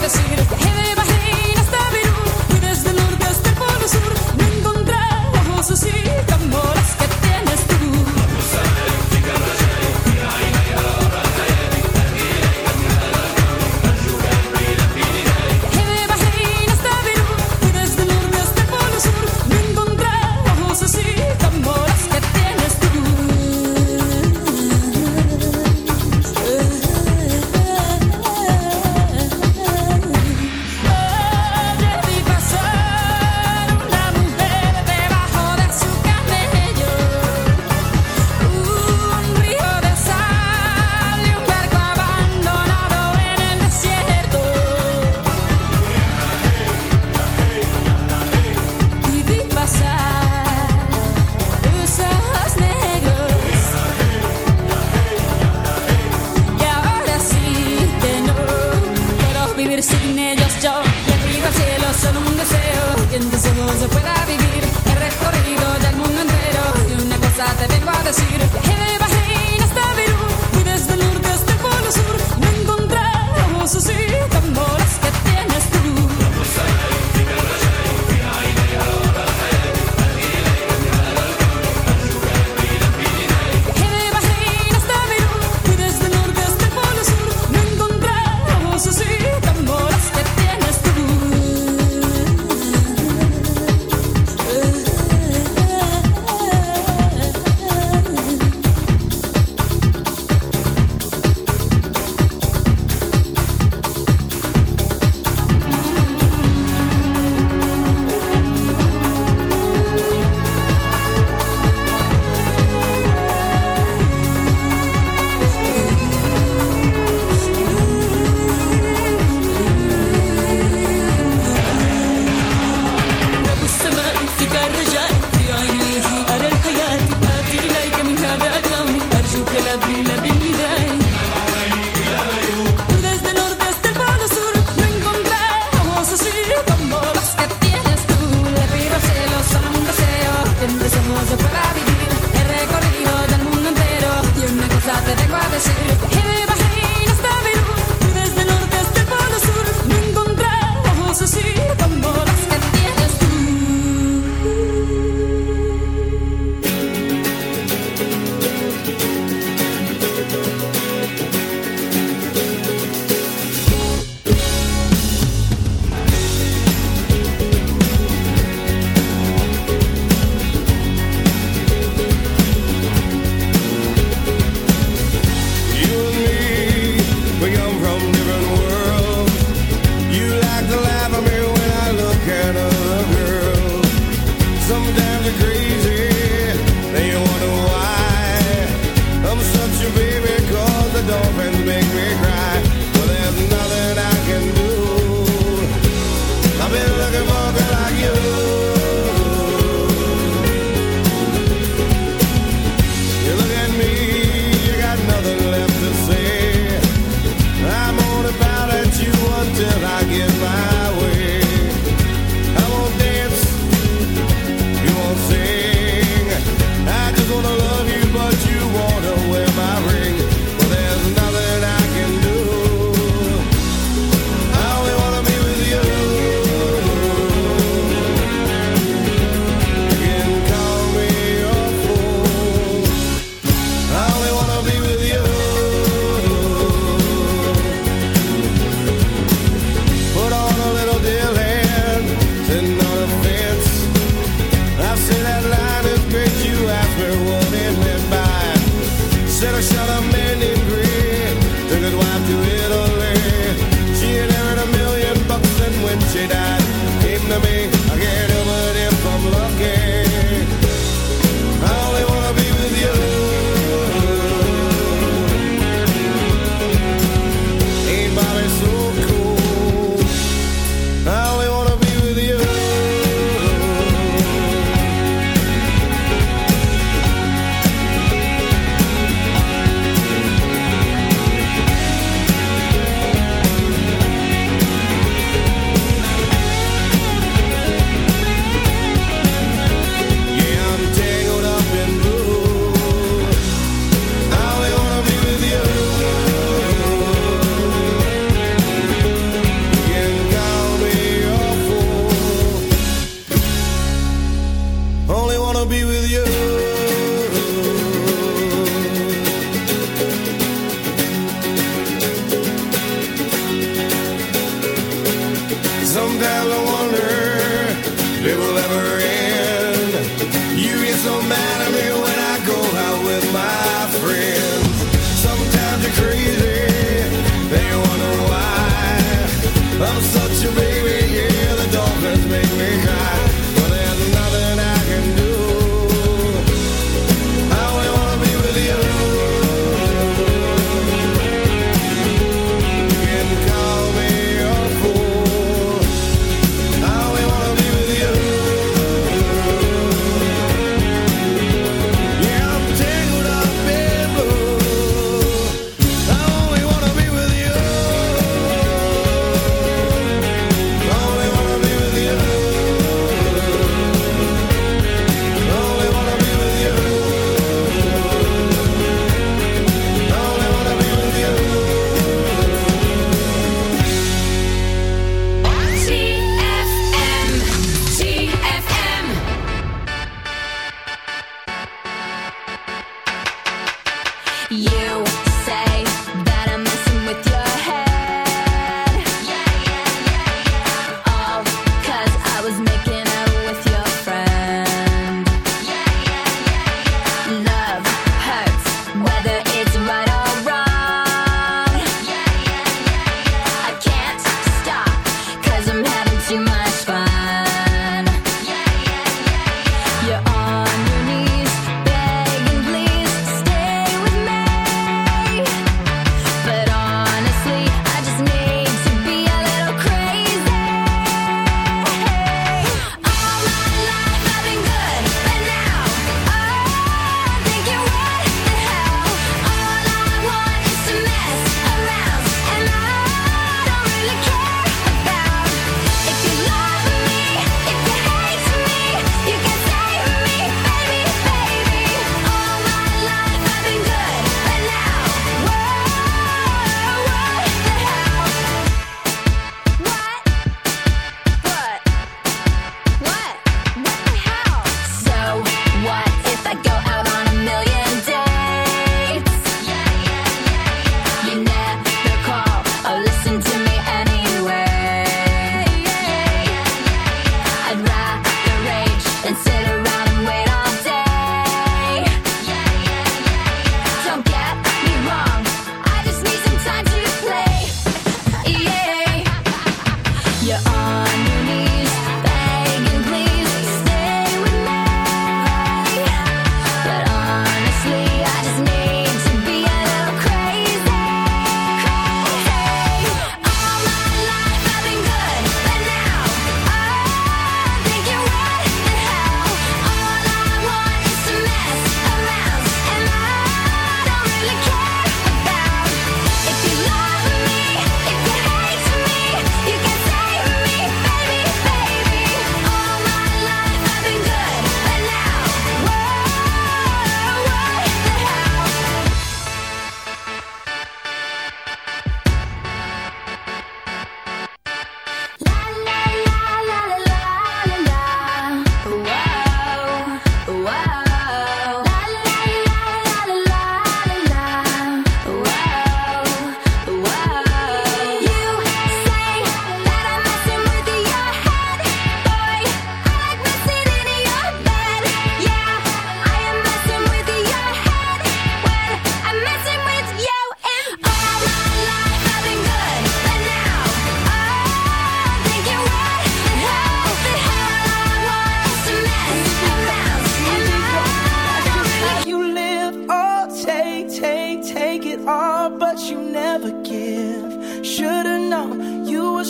never see it. Hit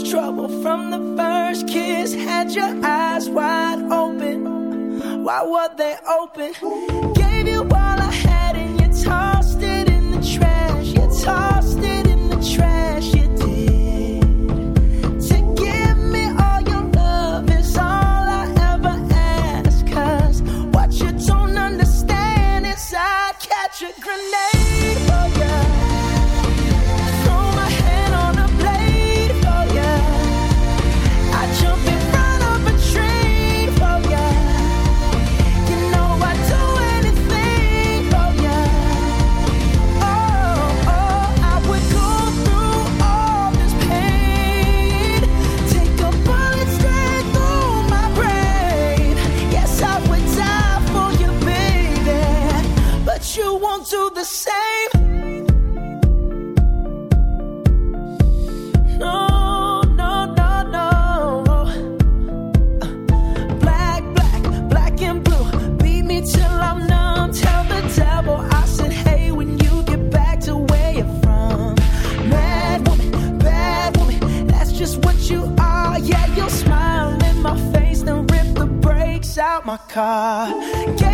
trouble from the first kiss. Had your eyes wide open. Why were they open? car. Get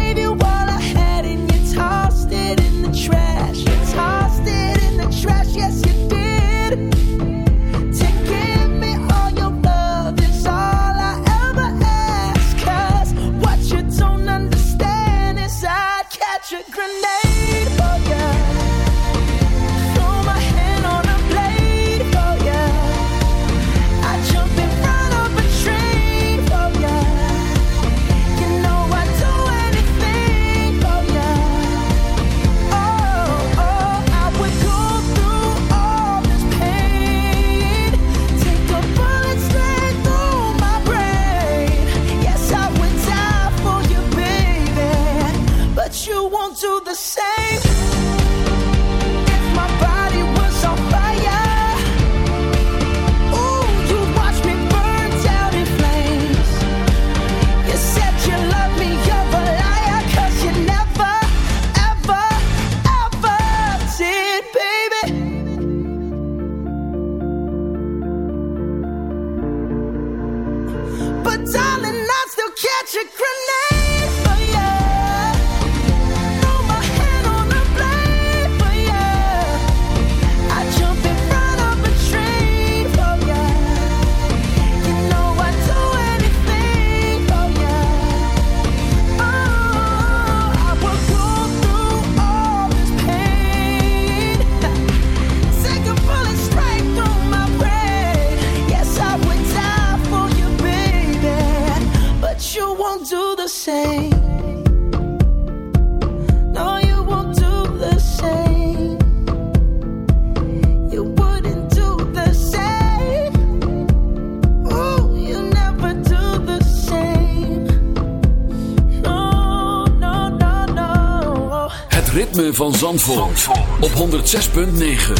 van Zandvoort, op 106.9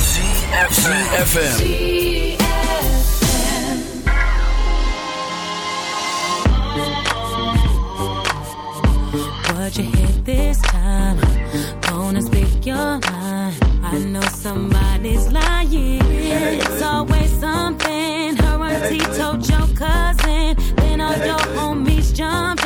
CFFM What you hit this time? Gonna speak your mind. I know somebody's lying. It's always something. Her auntie told your cousin. Then all your homies jump.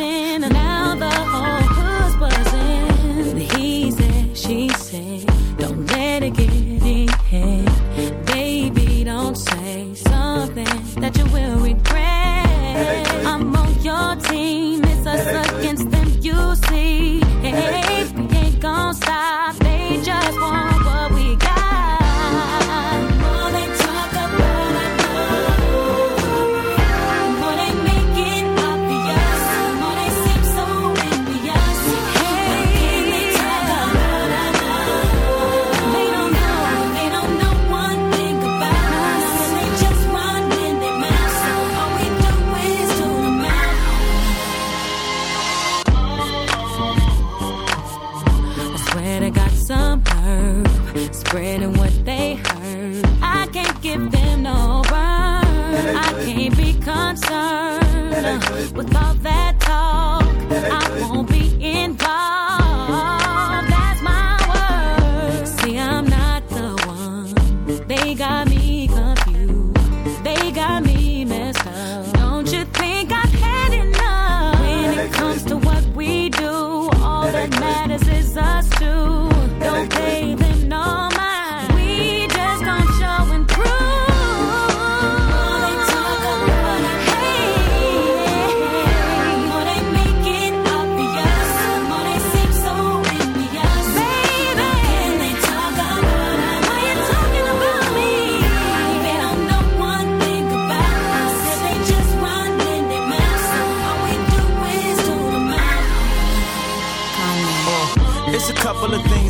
all the things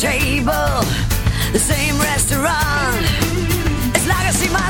Table, the same restaurant. It's like I see myself,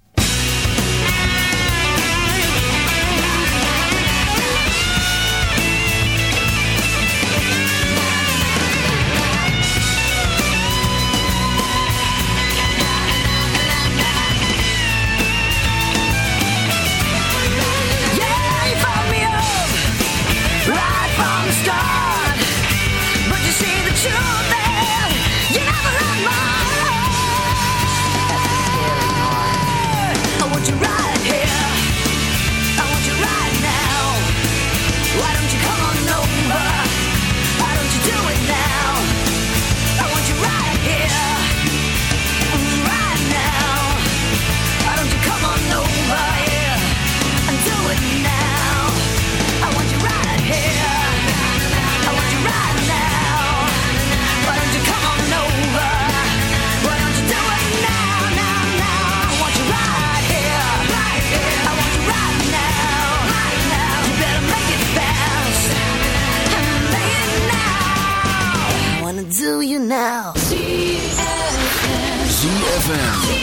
ZFM.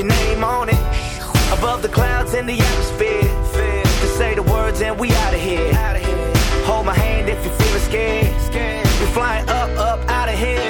Your name on it. Above the clouds in the atmosphere. To say the words and we out of here. Hold my hand if you're feeling scared. We're flying up, up, out of. Here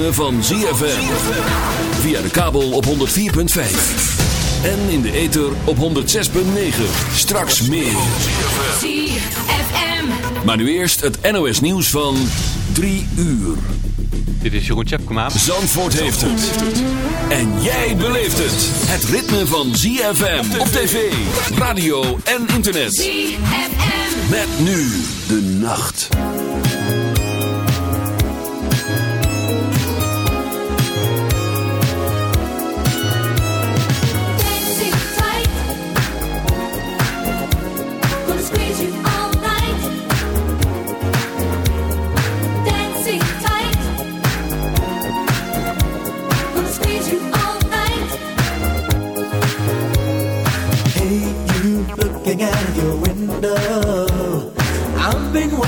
Ritme van ZFM. Via de kabel op 104.5. En in de ether op 106.9. Straks meer. ZFM. Maar nu eerst het NOS nieuws van 3 uur. Dit is Jeroen Tjepkema. Zandvoort heeft het. En jij beleeft het. Het ritme van ZFM op tv, radio en internet. ZFM. Met nu de nacht.